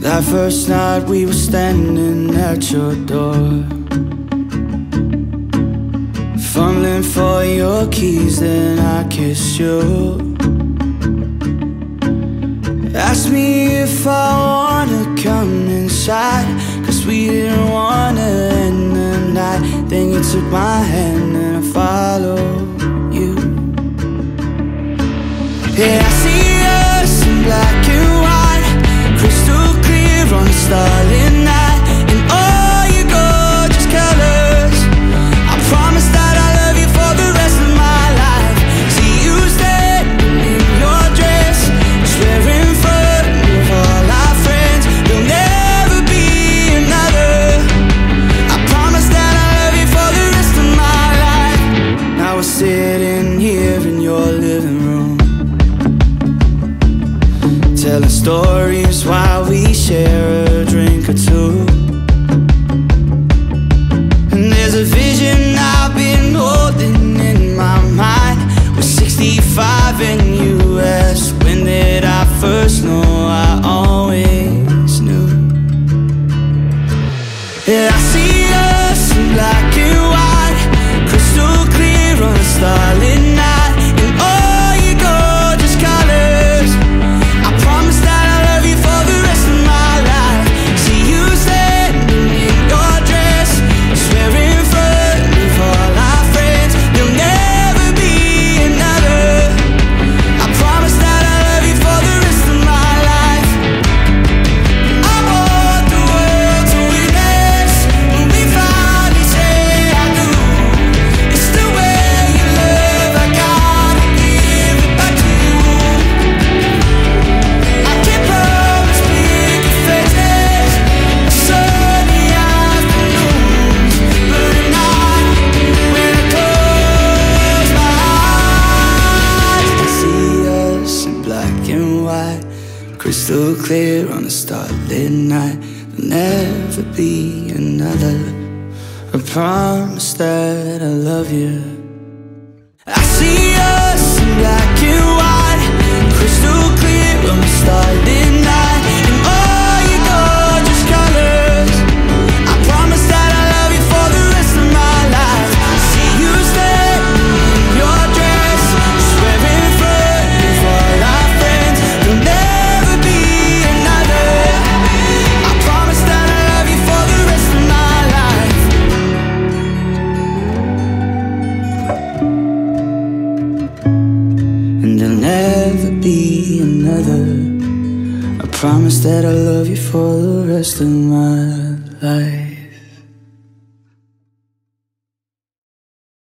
That first night we were standing at your door. Fumbling for your keys, then I kissed you. Asked me if I wanna come inside Cause we didn't wanna end the night. Then you took my hand. share a drink or two. And there's a vision I've been holding in my mind. We're 65 in US. When did I first know I always knew? Yeah, I see us in black and white, crystal clear on a starlit night. Crystal clear on a starlit night. There'll never be another. I promise that I love you. I see us never be another. I promise that I'll love you for the rest of my life.